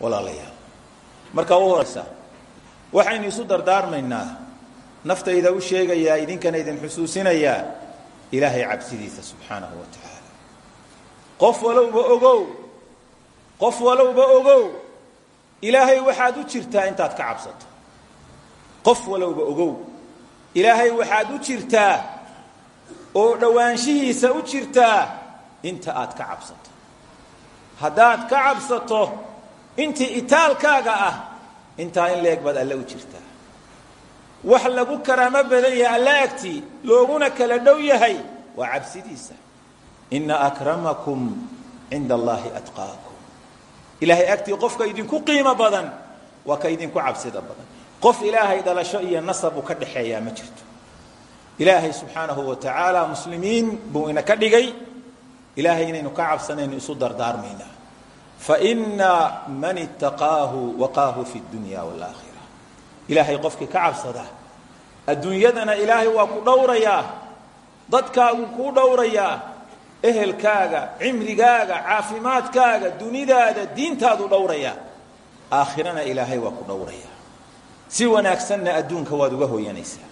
walaalayaal. Marka u horaysa waxaynu isu dardaarmaynaa naftayda u sheegayaa idinkana idin xusuusinayaa ilaahay cabsidiisa subxaanahu wa tacaala. Qof walowba ogow qof walowba ogow ilaahay waxaad u jirtaa intaad ka cabsato. Qof walowba ogow ilaahay waxaad u jirtaa oo dhowaanshihiisa u jirtaa inta aad ka cabsato. Haddaad ka cabsato intii itaalkaaga ah intaa in leeg baad alle u jirtaa. Wax lagu karaamo badan yahay alla agtii looguna kala dhow yahay waa cabsidiisa. Ina akramakum cinda allaahi atqaakum. Ilaahay agtii qofka idinku qiimo badan waa ka idinku cabsida badan. Qof ilaahay dhalasho iyo nasabu ka dhaxeeyaa ma jirto. Ilaahay subxaanahu wa tacaala muslimiin buu ina ka dhigay. Ilaahay inaynu ka cabsanayno isu dardaarmaynaa faina man itaqaahu waqaahu fi dunya wاlaakhira ilaahay qofkii ka cabsada adduunyadana ilaahay waa ku dhowrayaa dadkaaguu kuu dhowrayaa ehelkaaga cimrigaaga caafimaadkaaga dunidaada diintaadu dhowrayaa aakhirana ilaahay waa ku dhowrayaa si wanaagsanna adduunka waad uga hoyanaysaa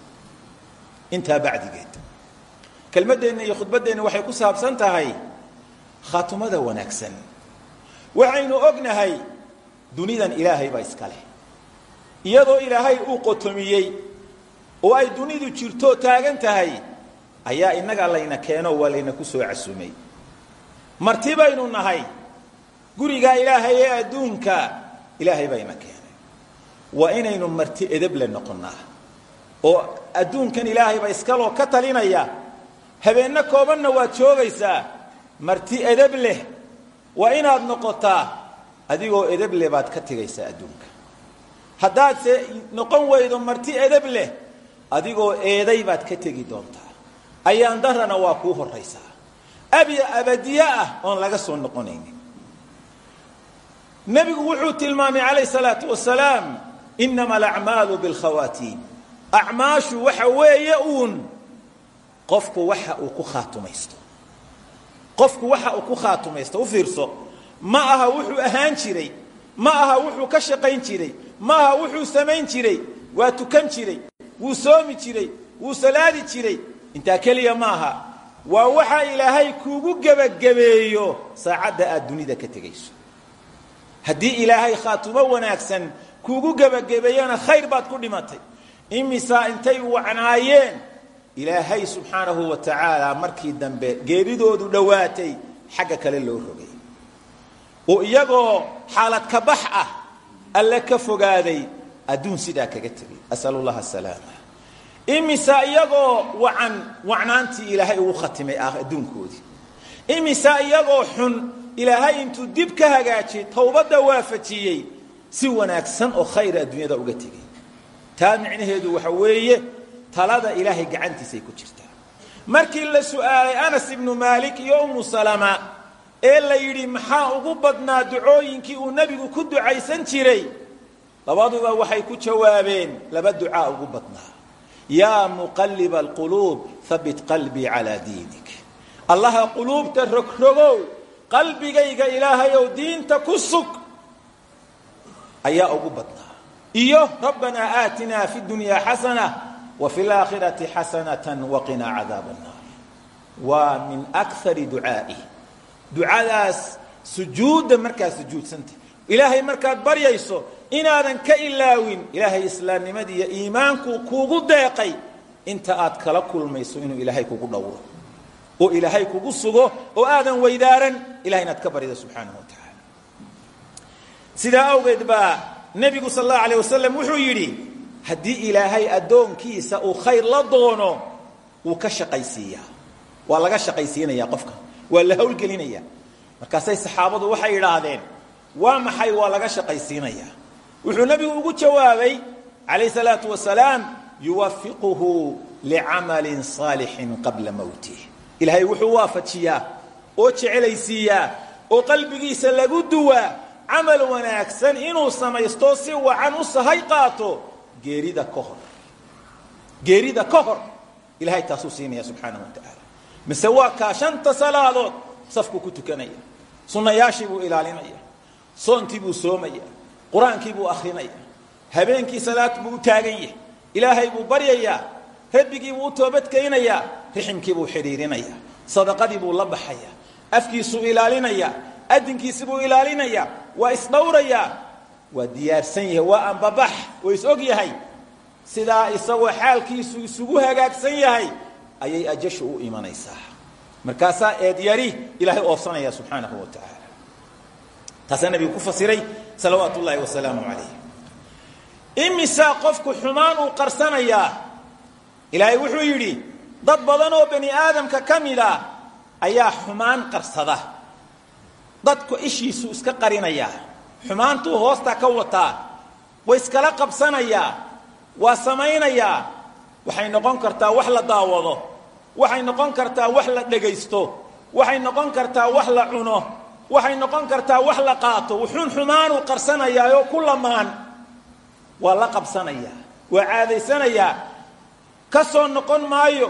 intaa bacdigeed kelmaddeenna iyo khudbaddeenna waxay ku saabsan tahay wanaagsan waxaynu ognahay dunidan ilaahay baa iska leh. Iyadoo ilaahay uu qotomiyey oo ay dunidu jirto taagan tahay ayaa innaga layna keeno waa layna ku soo casumay. Marti baynu nahay gurigaa ilaahay ee adduunka ilaahay bayna keenay. Waa inaynu marti edeble noqonnaa oo adduunkan ilaahay baa iskaloo ka talinaya. Habeenno koobanna waad joogaysaa marti edeb leh waa inaad noqotaa adigoo edeb leh baad ka tegaysaa adduunka. Haddaadse noqon weydo marti edeb leh adigoo eeday baad ka tegi doontaa. Ayaan darana waa kuu horaysaa abi abadiye ah oon laga soo noqonaynin. Nebigu wuxuu tilmaamay calayh salaatu wasalaam inama alacmaalu bilkhawaatiim acmaashu waxa weeye uun qofku waxa uu ku khaatumaysto qofku waxa uu ku khaatumaysto u fiirso ma aha wuxuu ahaan jiray ma aha wuxuu ka shaqayn jiray ma aha wuxuu samayn jiray waa tukan jiray wuu soomi jiray wuu salaadi jiray intaa keliya ma aha. Waa waxa ilaahay kuugu gebagabeeyo saacadda aad dunida ka tegayso. Haddii ilaahay khaatumo wanaagsan kuugu gebagabeeyana khayr baad ku dhimatay. Imisaa intay wacnaayeen ilaahay subxaanahu wa tacaala markii dambe geeridoodu dhowaatay xagga kale loo rogay. Oo iyagoo xaalad ka bax ah alle ka fogaaday adduun sidaa kaga tegay. Asal llaha imisa iyagoo wacan wacnaantii ilaahay ugu khatimay adduunkoodii. Imisa iyagoo xun ilaahay intuu dib ka hagaajiyey towbadda waafajiyey si wanaagsan oo khayra adduunyada uga tegay. Taa micnaheedu waxa weeye talada ilaahay gacantiisay ku jirtaa. Markii la su'aalay anas ibnu maalik iyo umu salama ee la yidhi maxaa ugu badnaa ducooyinkii uu nebigu ku ducaysan jiray? Labaduba waxay ku jawaabeen laba ducaa ugu badnaa. Yaa muqalliba alquluub habit qalbii calaa diinik. Allaha quluubta rogrogow qalbigayga ilaahayow diinta ku sug. Ayaa ugu badnaa. Iyo rabbanaa aatinaa fi dunyaa xasana laakhirati xasanatan waqinaa cadaaba annaar waa min akari ducaa'ih ducadaas sujuudda markaad sujuudsanta. Ilaahay markaad baryayso inaadan ka ilaawin ilaahay islaamnimadii iyo kuugu deeqay inta aad kala kulmayso inuu ilaahay kugu dhowro. Oo ilaahay kugu sugo oo aadan weydaaran ilahay inaad ka barida subxaanahu wa tacaala sidaa awgeed baa nebigu sal allahu wasalam wuxuu yidhi haddii ilaahay addoonkiisa uu khayr la doono wuu ka shaqaysiiyaa. Waa laga shaqaysiinaya qofka. Waa la hawlgelinaya markaasay saxaabadu waxay idhaahdeen waa maxay? Waa laga shaqaysiinaya wuxuu nebigu ugu jawaabay calayh salaatu wasalaam yuwafiquhu licamalin saalixin qabla mowtih ilaahay wuxuu waafajiyaa oo jecelaysiiyaa oo qalbigiisa lagu duwaa camal wanaagsan inuu samaysto si wacan u sahay qaato geerida ka hor geerida ka hor ilahay taasuu siinaya subxaanahu wa tacaala mise waa kaa shanta salaadood safku ku tukanaya sunnayaashii buu ilaalinaya soontii buu soomaya qur'aankii buu akrinaya habeenkii salaad buu u taagan yahay ilaahay buu baryayaa rabbigii buu u toobadkaynayaa riximkii buu xidhiirinayaa sadaqadii buu la baxayaa afkiisuu ilaalinayaa adinkiisi buu ilaalinayaa waa isdhowrayaa waa diyaarsan yahay waa ambabax. Oo is yahay. Sidaa isagoo xaalkiisu isugu hagaagsan yahay ayay ajashu u imanaysaa. Markaasaa eedyari ilaahay oofsanaya subxaanahu wa tacaala taasaa nabigu ku fasiray salawaatu ullaahi wasalaamu calayh imisaa qofku xumaan uu qarsanayaa? Ilaahay wuxuu yidhi dad badan oo bani aadamka ka mid a ayaa xumaan qarsada. Dadku ishiisuu iska qarinayaa xumaantuu hoosta ka wataa way iskala qabsanayaa waa samaynayaa waxay noqon kartaa wax la daawado waxay noqon kartaa wax la dhegaysto waxay noqon kartaa wax la cuno waxay noqon kartaa wax la qaato. Wuxuun xumaanuu qarsanayaa oo ku lamaan. Waa la qabsanayaa waa caadaysanayaa ka soo noqon maayo.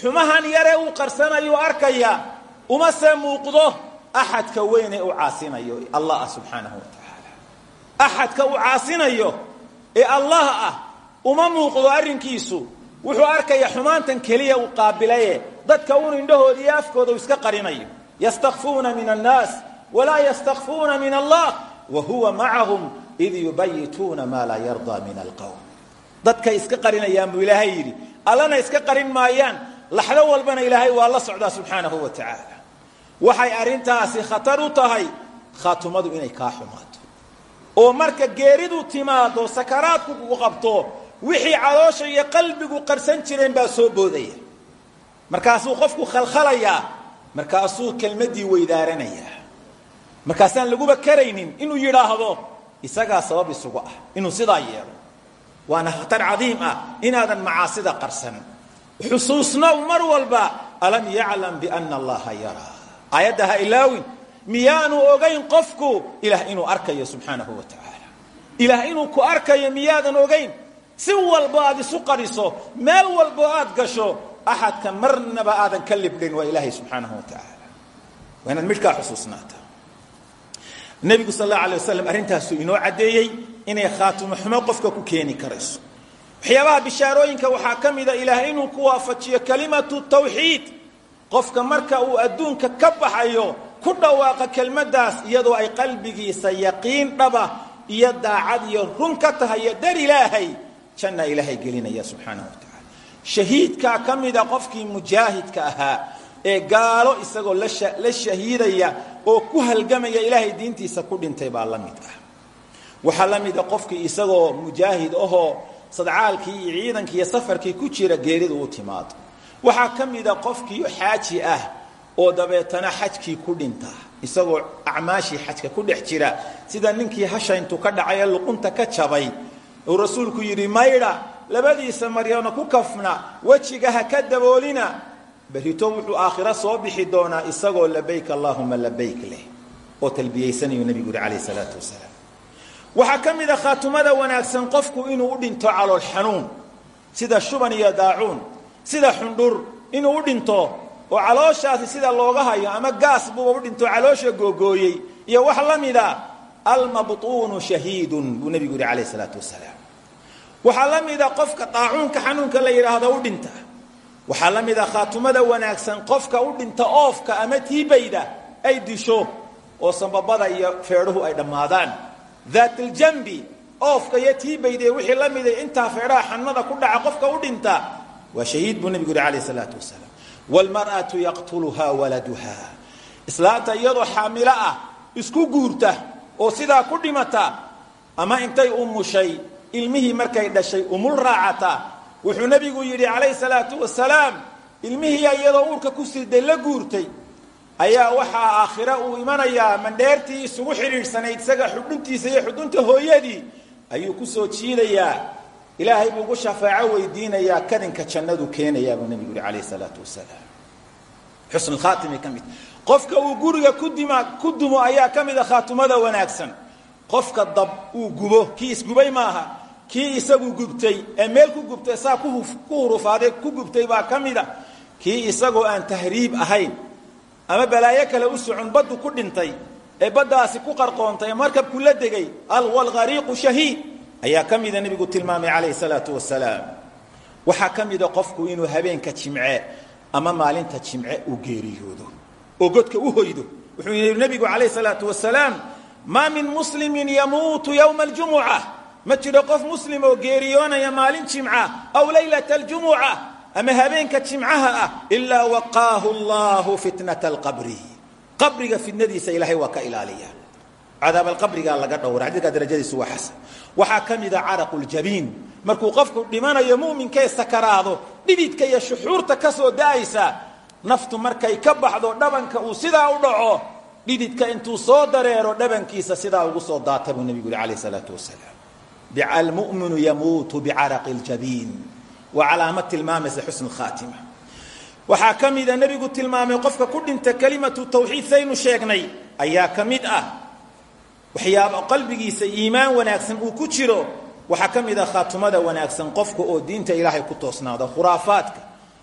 Xumahan yare uu qarsanayo arkaya. Uma se muuqdo axadka weyn ee u caasinayo allah ah subxaanahu wa tacaala axadka uu caasinayo ee allah ah uma muuqdo arrinkiisu wuxuu arkaya xumaantan keliya uu qaabilaye dadka un indhahooda iyo iska qarinayo yastakfuuna min annaas walaa yastakfuuna min allah wa huwa macahum id yubayituuna maa laa yardaa min alqowm dadkay iska qarinayaan ilaahay yidhi allana iska qarin maayaan laxdo walbana ilaahay waa la socdaa subxaanahu wa tacaala waxay arrintaasi khatar u tahay khaatumadu inay kaa xumaato. Oo marka geeridu timaado sakaraadku kugu qabto wixii caloosha iyo qalbigu qarsan jireen baa soo boodaya. Markaasuu qofku khalkhalayaa markaasuu kelmaddii weydaaranayaa. Markaasaan laguba karaynin inuu yidhaahdo isagaa sabab isugu ah inuu sidaa yeelo. Waana khatar cadiim ah inaadan macaasida qarsan. Xusuusnow mar walba alam yaclam biana allaha yaraa aayadda ha ilaawin. Miyaanu ogayn qofku? Ilaah inuu arkayo subxaanahu wa tacaala ilaah inuu ku arkayo miyaadan ogayn si walbo aad isu qariso meel walbo aad gasho axadka marnaba aadan ka libdhin waa ilaahay subxaanahu wa tacaala waa inaad midhkaa xusuusnaata nebigu sal allahu alay wasalam arrintaasuu inoo caddeeyey inay khaatumo xumo qofka ku keeni karayso. Waxyaabaha bishaarooyinka waxaa ka mida ilaah inuu ku waafajiyo kalimatu tawxiid qofka marka uu adduunka ka baxayo ku dhawaaqa kelmaddaas iyadoo ay qalbigiisa yaqiin dhaba iyo daacad iyo run ka tahay dar ilaahay janna ilaahay gelinaya subxaanahu wa tacaala. Shahiidkaa ka mida qofkii mujaahidka ahaa ee gaalo isagoo la shahiidaya oo ku halgamaya ilaahay diintiisa ku dhintay baa la mid ah. Waxaa la mida qofkii isagoo mujaahid ahoo sadcaalkii iyo ciidankii iyo safarkii ku jira geeridu u timaado waxaa ka mida qofkii xaaji ah oo dabeetana xajkii ku dhinta isagoo acmaashii xajka ku dhex jira sida ninkii hashayntu ka dhacay luqunta ka jabay uu rasuulku yidhi maydha labadiisa maryana ku kafna wejiga ha ka daboolina. Berito wuxuu aakhiro soo bixi doonaa isagoo labayk allaahuma labayk leh oo talbiyaysanayu nebigu yidhi calayh salaatu wasalaam. Waxaa ka mid a khaatumada wanaagsan qofku inuu u dhinto calool xanuun sida shuban iyo daacuun sida xundhur inuu u dhinto oo calooshaasi sida looga hayo ama gaas buuba u dhinto caloosha googooyey iyo wax la mida almabtuunu shahiidun buu nebigu yidhi calayh salaatu wasalaam waxaa la mida qofka daacuunka xanuunka la yidhaahdo u dhinta. Waxaa la mid a khaatumada wanaagsan qofka u dhinta oofka ama tiibayda ay disho oo sambabada iyo feedhuhu ay dhammaadaan. Daatljambi oofka iyo tiibayda wixii la mida intaa feedhaha xanmada ku dhaca qofka u dhinta waa shahiid buu nebigu yihi calayh salaatu wasalaam. Waalmar'atu yaqtuluhaa waladuha. Islaanta iyadoo xaamilo ah isku guurta oo sidaa ku dhimata ama intay umushay ilmihii markay dhashay umul raacata wuxuu nebigu yidhi calayhi salaatu wasalaam ilmihiiya iyadoo uurka ku siday la guurtay ayaa waxaa aakhira uu imanayaa mandheertii isugu xidhiidhsanayd isaga xudhuntiisa iyo xudunta hooyadii ayuu ku soo jiidayaa ilaahay buu ugu shafaaco weydiinayaa kadinka jannadu keenayaa buu nebigu yihi calayhi salaatu wasalaam xusn khaatimay ka mid. Qofka uu guriga ku dima ku dumo ayaa ka mid a khaatumada wanaagsan. Qofka dab uu gubo kii isgubay maaha kii isagu gubtay ee meel ku gubtay saa ku hurufaaday ku gubtay baa ka mida kii isagoo aan tahriib ahayn ama balaayo kale u socon baddu ku dhintay ee baddaasi ku qarqoontay markabku la degay alwalghariiqu shahiid ayaa ka mida tilmaamay calayhi salaatu wasalaam waxaa ka qofku inuu habeenka jimce ama maalinta jimce uu geeriyoodo oo godka u hoydo. Wuxuu yidhi nebigu calayhi salaatu wasalaam maa min muslimin yamuutu yowma aljumuca. Ma jiro qof muslim oo geeriyoonaya maalin jimca aw laylata aljumuca ama habeenka jimcaha ah ilaa waqaahu allahu fitnata alqabri. Qabriga fitnadiisa ilaahay waa ka ilaaliya cadaabalqabrigaa laga dhowra. Xadiidkaa darajadiisu waa xasan. Waxaa ka mida caraqu ljabiin markuu qofku dhimanayo mu'minkee sakaraado dhididka iyo shuxuurta ka soo da'aysa naftu markay ka baxdo dhabanka uu sidaa u dhaco dhididka intuu soo dareero dhabankiisa sidaa ugu soo daata buu nebigu yihi alayh salaatu wasalaam almuminu yamuutu bicaraqi ljabiin waa calaamad tilmaamaysa xusn khaatima. Waxaa ka mida nebigu tilmaamay qofka ku dhinta kelimatu tawxiid saynu sheegnay ayaa ka mid ah waxyaaba qalbigiisa iimaan wanaagsan uu ku jiro waxaa ka mid ah khaatumada wanaagsan qofka oo diinta ilaahay ku toosnaado khuraafaadka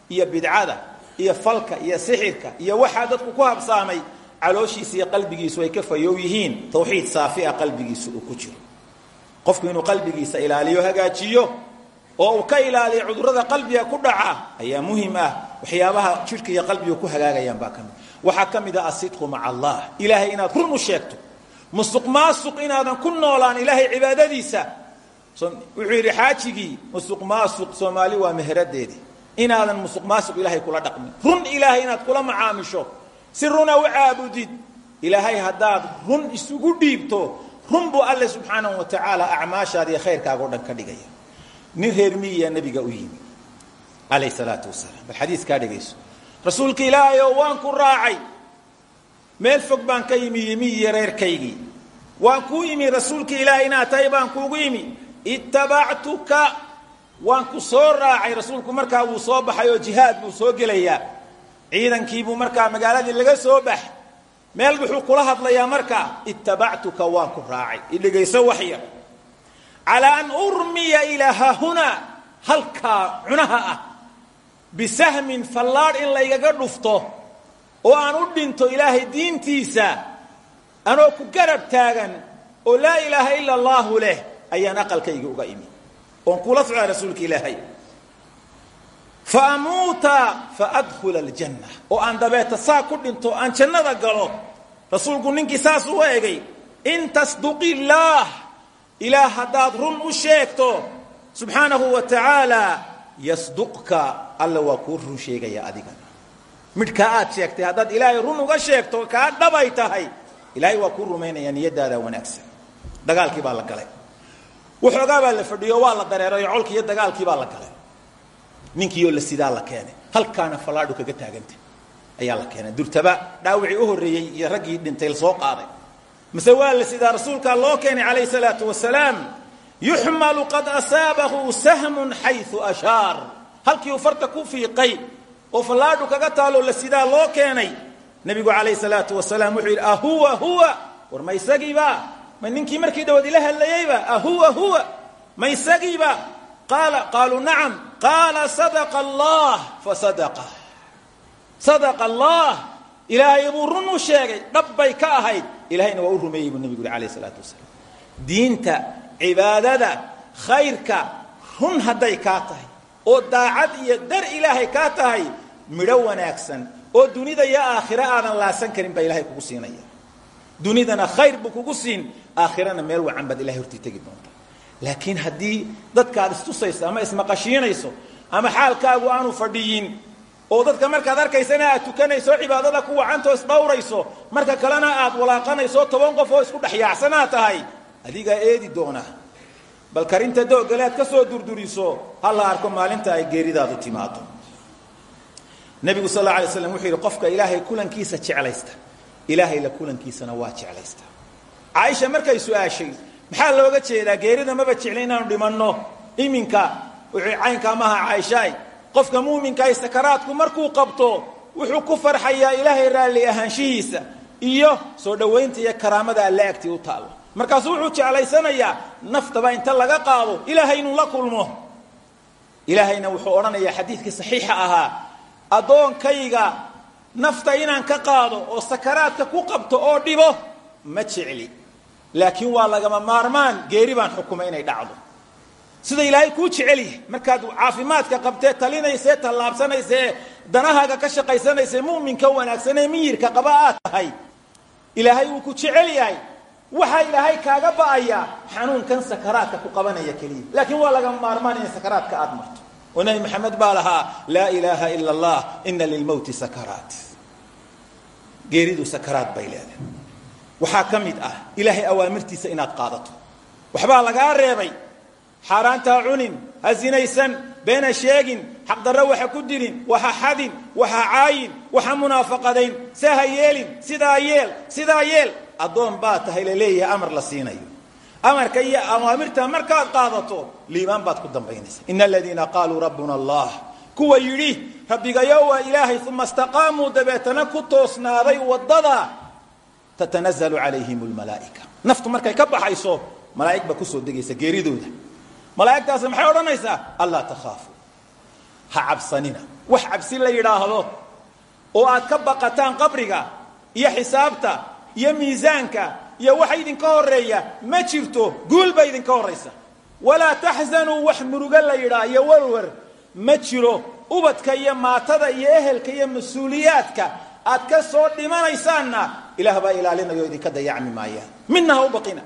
iyo bidcada iyo falka iyo sixirka iyo waxaa dadku ku habsaamay calooshiisa iyo qalbigiisu ay ka fayow yihiin tawxiid saafia qalbigiisu uu ku jiro. Qofku inuu qalbigiisa ilaaliyo hagaajiyo oo uu ka ilaaliyo cudurrada qalbiga ku dhaca ayaa muhiim ah. Waxyaabaha jidhka iyo qalbiga ku hagaagayaan baa ka mid waxaa ka mid ah allah. Ilaahay inaad run u sheegto musuq maasuq inaadan ku noolaan ilaahay cibaadadiisa. Wuxuu yidhi xaajigii soomaali waa meheradeedii inaadan musuq ilaahay kula dhaqmin. Run ilaahay inaad kula macaamisho. Si runa ilaahay haddaad run isugu dhiibto run buu alle subxaanahu wa tacaala acmaashaada iyo khayrkaaga o dhigaya. Nin reer miyiya nebiga u yimi calayh salaatu wasalaam. Bal xadiiskaa dhegayso rasuulka ilaahay waan ku raacay meel fog baan ka yimi yimiyiyo reerkaygii waan kuu yimi rasuulka ilaahay inaad tahay baan kuugu yimi. Ittabactuka waan ku soo raacay rasuulku markaa wuu soo baxay oo jihaad buu soo gelayaa. Ciidankiibuu markaa magaaladii laga soo bax. Meel wuxuu kula hadlayaa markaa ittabactuka waan ku raacay. Idhegayso waxyar calaa an urmiya ilaa haahunaa halkaa cunaha ah. Bisahmin fallaadh in laygaga dhufto oo aan u dhinto ilaahay diintiisa anoo ku garab taagan oo laa ilaaha ila allaahu leh ayaan aqalkayga uga imi. Oon kula socdaa rasuulka ilaahay. Fa amuuta fa adkhula aljanna. Oo aan dabeeta saa ku dhinto aan jannada galo rasuulku ninkii saas u egay in tasduqi illaah ilaah haddaad run u sheegto subxaanahu wa tacaala yasduqka alla waa kuu run sheegaya adigana midhkaa aad sheegtay haddaad ilaahay run uga sheegto kaa dhabay tahay. Ilaahay waa kuu rumaynaya niyadaada wanaagsan. Dagaalkii baa la galay. Waxoogaa baa la fadhiyo waa la dareeray oo colkii iyo dagaalkii baa la galay. Ninkiioo la sidaa la keenay. Halkaana fallaadhu kaga taaganta ayaa la keenay. Durtaba dhaawicii u horreeyey iyo raggii dhintay la soo qaaday. Mase waa la sidaa rasuulkaa loo keenay calayhi salaatu wasalaam yuxmalu qad asaabahu sahmun xayu ashaar. Halkii uu farta ku fiiqay oo fallaadhu kaga taaloo la sidaa loo keenay nebigu calayhi salaatu wasalaam wuxuu yidhi ahuwa huwa war ma isagiiba ninkii markii dhawaad ila hadlayeyba ahuwa huwa ma isagiiba qaala qaaluu nacam sadaqa allah fasadaqa sadaqa. Allah ilaahay buu u sheegay dhab bay ka ahayd ilahayna waa u rumeeyey buu nebigu yuri alayh isalaatu wasalaam. Diinta cibaadada khayrka run hadday kaa tahay oo daacad iyo dar ilaahay kaa tahay midho wanaagsan oo dunida iyo aakhiro aadan laasan karin baa ilahay kugu siinaya. Dunidana khayr buu kugu siin aakhirana meel wacan baad ilahay hortii tegi doonta laakiin haddii dadka aad istusayso ama ismaqashiinayso ama xaalkaagu aanu fadhiyin oo dadka markaad arkaysana aad tukanayso cibaadada ku wacantoo isdhawrayso marka kalena aad walaaqanayso toban qof oo isku dhexyaacsanaa tahay adigaa eedi doona bal karinta doogale aad ka soo durduriso ha arko maalinta ay geeridaadu timaado nebigu sal alla alay slam wuxuu yidhi qofka ilaahay kulankiisa jeclaysta ilaahay la kulankiisana waa jeclaysta. Caaisha markay su'aashay maxaa looga jeedaa? Geerida maba jeclin inaanu dhimanno. Iminka caynkaa maaha caaishaay qofka muuminkaay sakaraadku markuu qabto wuxuu ku farxayaa ilaahay raalli ahaanshihiisa iyo soo dhowaynta iyo karaamada alle u taalla. Markaasuu wuxuu jeclaysanayaa naftaba inta laga qaado ilaahay inuu la kulmo. Ilaahayna wuxuu odhanayaa xadiidkii saxiixa ahaa addoonkayga nafta inaan ka qaado oo sakaraadka ku qabto oo dhibo ma jecli. Laakiin waa lagama maarmaan geeri baan xukumay inay dhacdo. Sida ilaahay kuu jecel yahay markaad caafimaadka qabtee talinaysee tallaabsanaysee danahaaga ka shaqaysanaysee mu'minka wanaagsanee miyirka qaba aad tahay ilaahay wuu ku jecel yahay. Waxaa ilaahay kaaga ba'aya xanuunkan sakaraadka ku qabanaya keliya. Laakiin waa lagama maarmaan inay sakaraadka aad marto oo nebi maxamed baa lahaa laa ilaaha ila allah ina lilmowti sakaraat. Geeridu sakaraad bay leedahay. Waxaa ka mid ah ilaahay awaamirtiisa inaad qaadato. Waxbaa lagaa reebay xaaraantaa cunin ha sinaysan beena sheegin xaqdarro waxa ku dilin waha xadin waha caayin waxa munaafaqadayn se ha yeelin sidaa yeel sidaa yeel. Addoon baa tahay la leeyahay amar la siinayo amarka iyo awaamirta markaad qaadato liibaan baad ku dambaynaysa. Ina aladiina qaaluu rabbuna allah kuwa yidhi rabbigayo waa ilaahay uma istaqaamuu dabeetana ku toosnaaday waddada tatanazalu calayhim lmalaa'ika naftu markay ka baxayso malaa'ig baa ku soo degaysa geeridooda. Malaa'igtaasi maxay odhanaysaa? Allaa takhaafu. Ha cabsanina. Wax cabsi la yidhaahdo oo aad ka baqataan qabriga iyo xisaabta iyo miisaanka iyo waxa idinka horreeya ma jirto guul ba idinka horaysa walaa taxzanuu wax murugo la yidhaah iyo warwar ma jiro ubadka iyo maatada iyo ehelka iyo mas'uuliyaadka. Aad ka soo dhimanaysaanna ilaah baa ilaalinayo idinka dayacmi maayaan midna ha u baqina.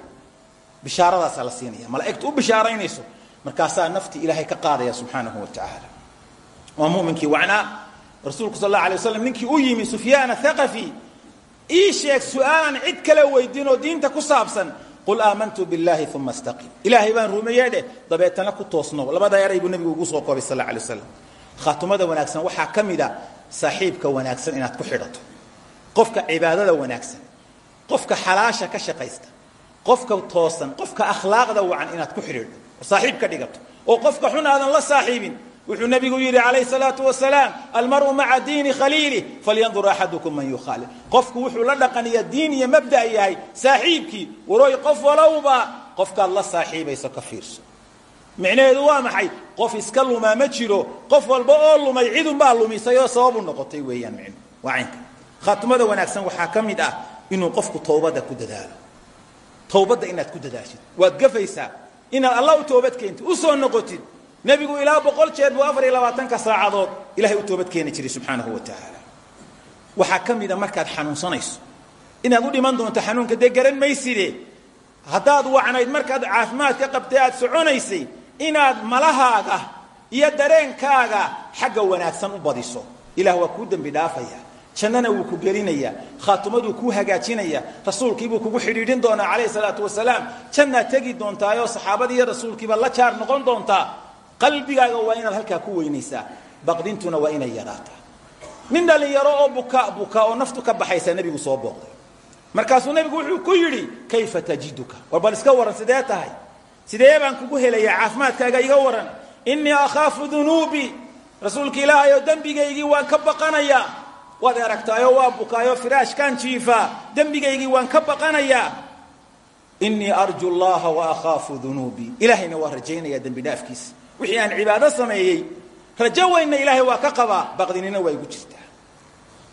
Bishaaradaasaa la siinaya. Malaa'igtu u bishaaraynayso. Markaasaa nafti ilaahay ka qaadaya subxaanahu wa tacaala waa muminkii wacnaa. Rasuulku sal alla alay waslam ninkii u yimi sufyaan athaqafi ii sheeg su'aalan cid kale weydiin oo diinta ku saabsan qul aamantu billahi uma istaqim. Ilaahay baan rumeeye dheh dabeetana ku toosno. Labada eray buu nabigu ugu soo koobay sal alla alay waslam khaatumada wanaagsan waxaa ka mid a saaxiibka wanaagsan inaad ku xidhato. Qofka cibaadada wanaagsan qofka xalaasha ka shaqaysta qofka toosan qofka akhlaaqda wacan inaad ku xidhiidho oo saaxiib ka dhigato oo qofka xun aadan la saaxiibin wuxuu nabigu yidhi calayh salaatu wasalaam almaru maca diini khaliili falyandur axadukum man yukhaalil qofku wuxuu la dhaqaniya diin iyo mabda' yahay saaxiibkii warooy qof walowba qofkaad la saaxiibayso ka fiirso. Micnaheedu waa maxay? Qof iska lumaa ma jiro qof walba oo lumay cidunbaa lumisay oo sababu noqotay weeyaan micnu waa caynka. Khaatumada wanaagsan waxaa ka mid ah inuu qofku towbadda ku dadaalo. Towbadda inaad ku dadaashid. Waad gafaysaa. Inaad alla u toobad keentid u soo noqotid nebigu ilaa boqol jeer buu afar iyo labaatanka saacadood ilahay u toobad keeni jiray subxaanahu wa tacaala waxaa ka mid a markaad xanuunsanayso inaad u dhiman doonto xanuunka dee garan mayside haddaad wacnayd markaad caafimaad ka qabtay aad soconaysay inaad malahaaga iyo dareenkaaga xagga wanaagsan u badiso. Ilaah waa kuu dembi dhaafaya jannana wuu ku gelinayaa khaatumaduu kuu hagaajinaya rasuulkiibuu kugu xidhiidhin doonaa calayhi salaatu wasalaam. Jannaad tegi doontaayoo saxaabadii iyo rasuulkiiba la jaar noqon doontaa qalbigaaga waa inaad halkaa ku weynaysaa baqdintuna waa inay yaraataa. Nin dhallinyaro oo buka buka oo naftu ka baxaysa nebigu soo booqday. Markaasuu nebigu wuxuu ku yidhi kayfa tajiduka? War bal iska warran sidee tahay? Sidee baan kugu helayaa caafimaadkaaga iga warran innii akhaafu dunuubii rasuulka ilaahay oo dembigaygii waan ka baqanayaa waad aragtaayoo waa bukaayoo firaashkaan jiifaa dembigaygii waan ka baqanayaa innii arju llaha wa akhaafu dunuubii ilaahayna waa rajaynayaa dembi dhaafkiisa wixii aan cibaado sameeyey rajo weynna ilaahay waa ka qabaa baqdinina waa igu jirtaa.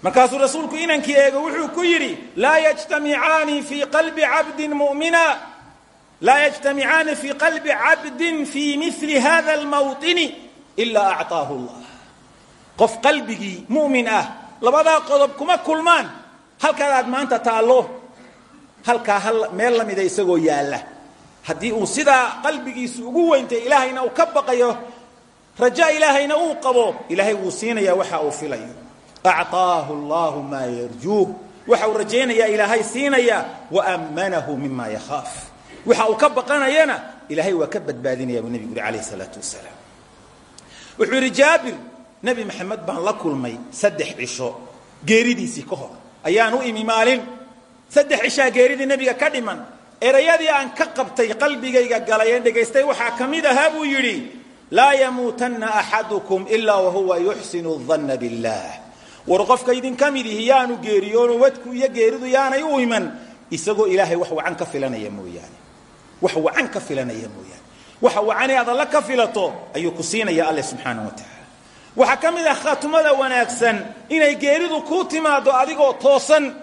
Markaasuu rasuulku inankii eego wuxuu ku yidhi laa yajtamicaani fii qalbi cabdin mumina laa yajtamicaani fii qalbi cabdin fii mili hada almawطini ilaa acطaahu llah qof qalbigii mu'min ah labadaa qodob kuma kulmaan halkaad aad maanta taallo halkaa hal meel la mida isagoo yaalla haddii uu sidaa qalbigiisu ugu weyntay ilaahayna uu ka baqayo raja ilaahayna uu qabo ilaahay wuu siinayaa waxa uu filayo. Acطaahu allahu maa yarjuuh waxa uu rajaynayaa ilaahay siinaya waammanahu mima yakhaaf. Waxa uu ka baqanayana ilaahay waa ka badbaadinaya buu nebigu yuri alayh salaatu wasalaam. Wuxuu yidhi jaabir nebi maxamed baan la kulmay saddex cisho geeridiisii ka hor. Ayaan u imi maalin. Saddex cishaa geeridii nebiga ka dhiman erayadii aan ka qabtay qalbigayga galay een dhegaystay waxaa ka mid ahaa buu yidhi laa yamuutanna axadukum ilaa wahuwa yuxsinu danna biاllah war qofka idinka mid ihi yaanu geeriyoono wadku iyo geeridu yaanay u iman. Isagoo ilaahay wax wacan ka filanaya mooyaane. Wax wacan ka filanaya mooyaane. Waxa wacanee aad alla ka filato ayuu ku siinaya alle subxaanah wa tacaala. Waxaa ka mid ah wanaagsan inay geeridu kuu timaado adigoo toosan.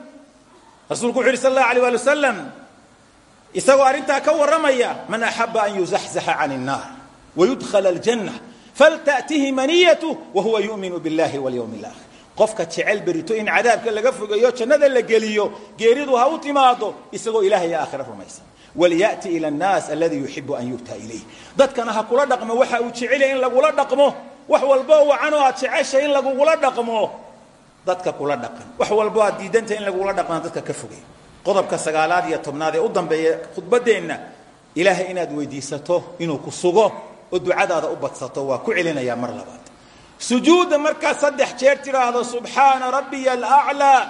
Rasuulku wuxu uhi sal allahu alay isagoo arrintaa ka warramaya man axaba an yuzaxzaxa can الnaar wayudkhala aljanna falta'tihi maniyatu wa huwa yu'minu biاllahi walyowmi اlaakhir qofka jecel berito in cadaabka laga fogeeyo jannada la geliyo geeridu ha u timaado isagoo ilahay iyo aakhira rumaysan walya'ti ila annaas aladii yuxibu an yu'ta ilayh dadkana ha kula dhaqmo waxa uu jecelya in lagula dhaqmo wax walbo wacanoo aad jeceshay in lagugula dhaqmo dadka kula dhaqan wax walbo aad diidanta in lagula dhaqmaan dadka ka fogey qodobka sagaalaad iyo tobnaad ee u dambeeya khudbaddeenna ilaahay inaad weydiisato inuu ku sugo oo ducadaada u badsato waa ku celinayaa mar labaad. Sujuudda markaad saddex jeer tidhaahdo subxaana rabbiya alaclaa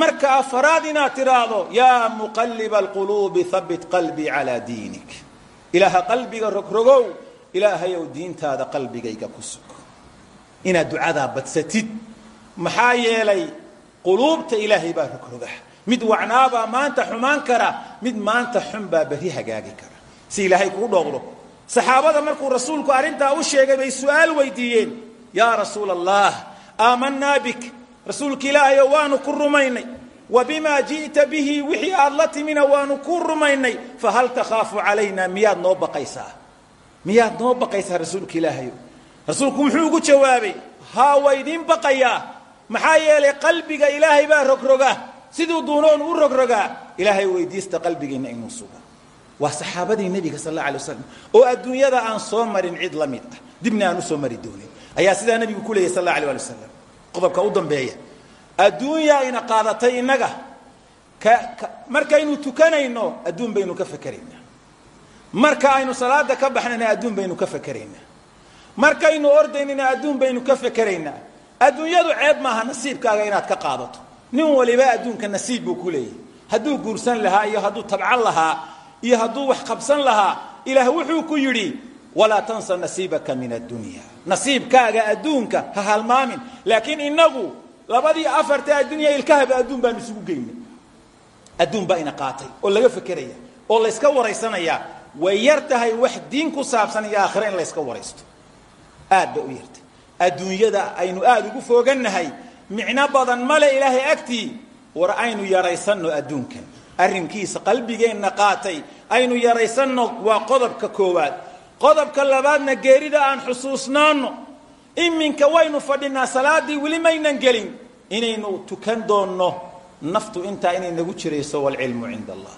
marka afaraad inaad tidhaahdo yaa muqalliba alquluubi habit qalbii calaa diinik. Ilaaha qalbiga rogrogow ilaahayow diintaada qalbigayga ku sug inaad ducadaa badsatid maxaa yeelay quluubta ilaahay baa rogroga mid wacnaabaa maanta xumaan kara mid maanta xun baa berri hagaagi kara. Si ilaahay kuu dhooqdo saxaabada markuu rasuulku arrintaa u sheegay bay su'aal weydiiyeen. Yaa rasuula allah aamanaa bik. Rasuulka ilaahayo waanu ku rumaynay. Wa bimaa ji'ta bihi wixii aad la timina waanu ku rumaynay. Fahal takhaafu calayna miyaad noo baqaysaa? Miyaad noo baqaysaa rasuulka ilaahayo rasuulku muxuu ugu jawaabay haa waa idiin baqayaa. Maxaa yeelay qalbiga ilaahay baa rogroga siduu duunoon u rogrogaa ilaahay weydiista qalbigiinna inuu sugo. Waa saxaabadii nebiga sal alla alay oo adduunyada aan soo marin cid la mid ah dibna aan soo mari doonin. Ayaa sidaa nebigu ku leeyay sal alla alay qodobka u dambeeya. Adduunyaa ina qaadatay innaga. Ka ka markaynu tukanayno adduun baynu ka fekeraynaa marka aynu salaada ka baxnayna adduun baynu ka fekeraynaa markaynu ordaynayna adduun baynu ka fekeraynaa adduunyadu ceeb maaha nasiibkaaga inaad ka qaadato nin waliba adduunka nasiib buu ku leeyahy hadduu guursan lahaa iyo hadduu tabcan lahaa iyo hadduu wax qabsan lahaa ilaah wuxuu ku yidhi walaa tansa nasiibaka min addunya. Nasiibkaaga adduunka ha halmaamin. Laakiin inagu labadii afarta addunya ilkahaba adduun baanu isugu geynay. Adduun baa ina qaatay oo laga fekeraya oo layska waraysanayaa way yar wax diin ku saabsan iyo aakhire in layska waraysto. Aad ba u yartay. Adduunyada aynu aada ugu foogannahay micno badan male ilaahay agtii. War aynu yaraysanno adduunkan arrinkiisa qalbigeenna qaatay. Aynu yaraysanno waa qodobka koowaad. Qodobka labaadna geerida aan xusuusnaanno. Iminka waynu fadhinaa salaaddii weli maynan gelin. Inaynu tukan doonno. Naftu intaa inay nagu jirayso waalcilmu cinda allah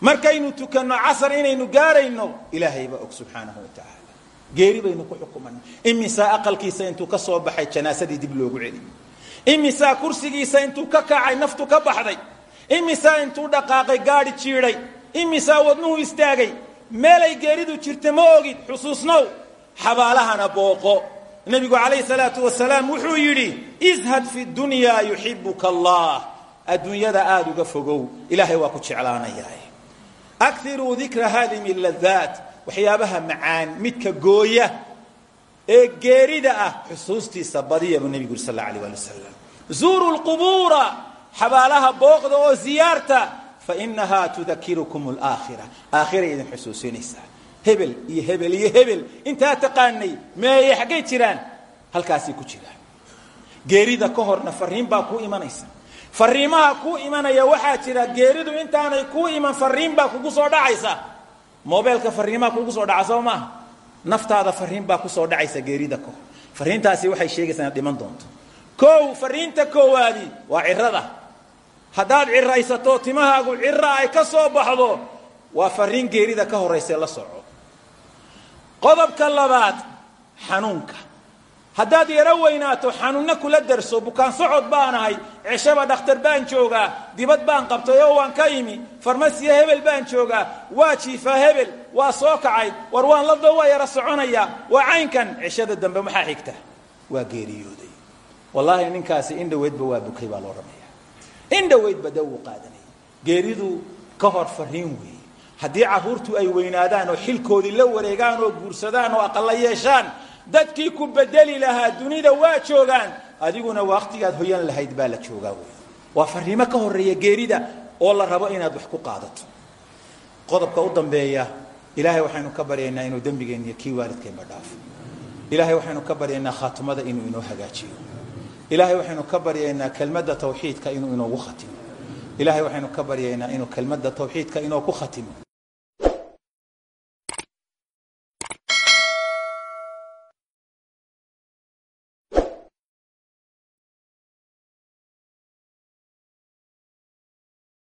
markaynu tukanno casar inaynu gaarayno ilaahay baa og subxaanahu wa tacaala geeri baynu ku xukumana imisaa aqalkiisa intuu ka baxay janaasadii dib loogu celiy imisaa kursigiisa intuu ka kacay naftu ka baxday. Imisaa intuu dhaqaaqay gaadhi jiidhay. Imisaa wadnuhu istaagay. Meelay geeridu jirta ma ogid xusuusnow xabaalahana booqo. Nebigu calayhi salaatu wasalaam wuxuu yidhi ishad fi dunyaa yuxibuka allah. Adduunyada aada uga fogow ilaahay waa ku jeclaanayaa akiruu dikra hadimi ladaat waxyaabaha macaan midka gooya ee geerida ah xusuustiisa badiya buu nebigu yuri sal alla alay ali wasalam zuuru xabaalaha booqda oo ziyaarta fainahaa tudakirukum alaakhira aakhiray idin xusuusinaysaa hebel iyo hebel iyo hebel. Intaa taqaanay meeye xaggay jiraan. Halkaasay ku jiraan. Geerida ka horna fariin baa kuu imanaysa. Fariimaha kuu imanaya waxaa jira geeridu intaanay kuu iman fariin baa kugu soo dhacaysa. Mobeelka fariimaha kugu soo dhaca soo maaha naftaada fariin baa ku soo dhacaysa geerida ka hor fariintaasi waxay sheegaysaa inaad dhiman doonto. Kow fariinta koowaadi waa cirada haddaad ciraysato timahaagu cira ay ka soo baxdo waa fariin geerida ka horraysa la soco. Qodobka labaad xanuunka haddaad yaro weynaato xanuunna kula darso bukaan socod baan ahay ceshaba dhakhtar baan joogaa dibad baan qabtay oo waan ka imi farmasiya hebel baan joogaa waa jiifaa hebel waa soo kacay war waan la doo waa yaro soconayaa waa caynkan ceshada dambe maxaa xigta? Waa geeriyooday. Wallaahi ninkaasi in dhoweydba waa bukay baa loo ramaya in dhoweydba da wuu qaadanaya geeridu ka hor fariin weeye haddii carruurtu ay weynaadaan oo xilkoodii la wareegaan oo guursadaan oo aqalla yeeshaan dadkii ku bedeli lahaa dunida waa joogaan. Adiguna wakhtigaad hoyan lahayd baa la joogaa wey waa fariimo ka horreeya geerida oo la rabo inaad wax ku qaadato. Qodobka u dambeeya ilaahay waxaynu ka baryaynaa inuu dembigeenna iyo kii waalidkeenba dhaafo. Ilaahay waxaynu ka baryaynaa khaatimada inuu inoo hagaajiyo. Ilaahay waxaynu ka baryaynaa kelmadda tawxiidka inuu inoogu khatimo. Ilahay waxaynu ka baryaynaa inuu kelmadda tawxiidka inoo ku khatimo